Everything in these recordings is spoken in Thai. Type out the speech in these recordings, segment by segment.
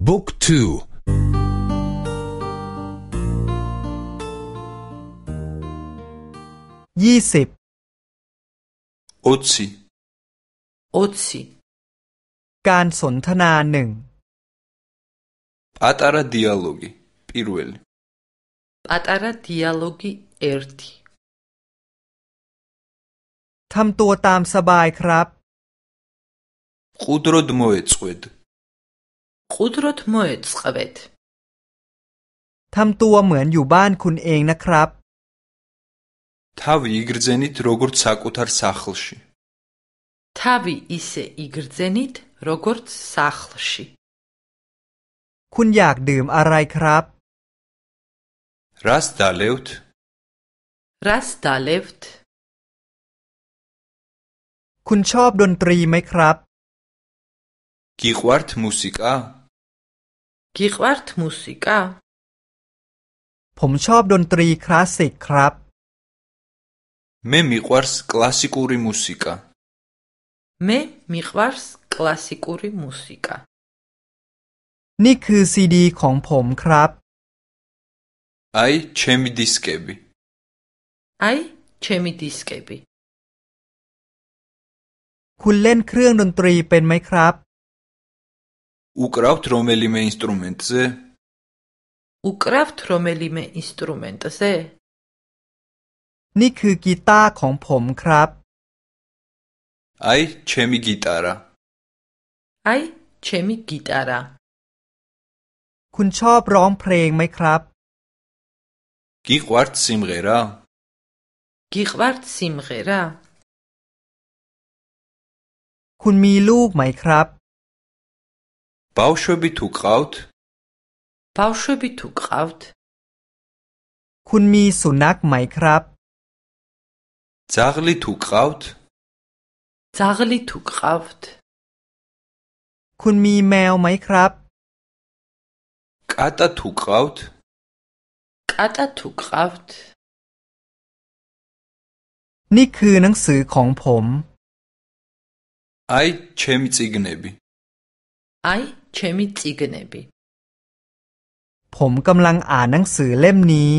Book 2 20 20 20การสนทนาหนึ่งปาตาระดิอะโลกิปิรเวลปาตาระดิอะโลกิเอร์ติทำตัวตามสบายครับคุดรดโมเอซเวด მყუდროდ მოეწყვეთ. თამტუა მეუნ იუ ბან კუნ ენგ ნა კრაბ. თავი იგრძენით როგორც საკუთარ სახლში. თავი ისე იგრძენით როგორც სახლში. კუნ იაკ დიმ არაი კრაბ. რას დალევთ? რას დალევთ? კუნ ჩობ დონტრი მე კრაბ. კი ყვართ მუსიკა? กีควาร์ตมูสิกาผมชอบดนตรีคลาสสิกครับเมมิควาร์สคลาสสิกุริมูสิกาเมมิควาร์สคลาสสิกุริมูสิกานี่คือซีดีของผมครับไอเชมิดิสเกบีไอเชมิดิสเกบีคุณเล่นเครื่องดนตรีเป็นไหมครับ უკრავთ რომელიმე ინსტრუმენტზე? უკრავთ რომელიმე ინსტრუმენტზე? นี่คือกีตาร์ของผมครับ აი, ჩემი გიტარა. აი, ჩემი გიტარა. คุณชอบร้องเพลงไหมครับ გიყვართ სიმღერა? გიყვართ სიმღერა? คุณมีลูกไหมครับ ბავშვები თუ გყავთ? ბავშვები თუ ყ ა ვ თ ქ ุณมีสุนัขไหมครับ ძაღლი თუ გყავთ? ძაღლი თუ ყ ა ვ თ ქ ุณมีแมวไหมครับ კატა თუ გყავთ? კატა თუ ყ ა ვ თ นี่คือหนังสือของผม აი ჩემი წიგნები. აი ฉมีจีกนบผมกำลังอ่านหนังสือเล่มนี้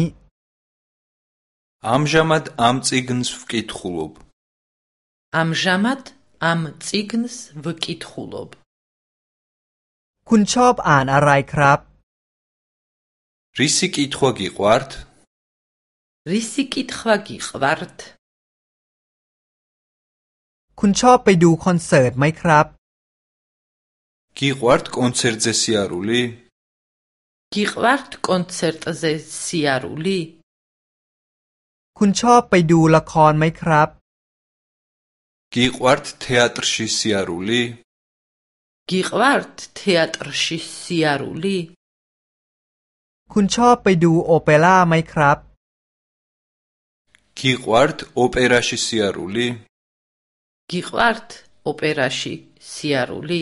อัมจามัดอัมจีกนส์วกิตฮุลบอัมจามัดอัมจีกนส์วกิตฮุลบคุณชอบอ่านอะไรครับริสิกิทวกิควาร์ตริสิกิทวกิควาร์ตคุณชอบไปดูคอนเสิร์ตไหมครับ გიყვართ კონცერტზე სიარული? გიყვართ კონცერტზე სიარული? คุณชอบไปดูละครไหมครับ? გიყვართ თეატრში სიარული? გიყვართ თეატრში სიარული? คุณชอบไปดูโอเปร่าไหมครับ? გიყვართ ოპერაში სიარული? გიყვართ ოპერაში სიარული?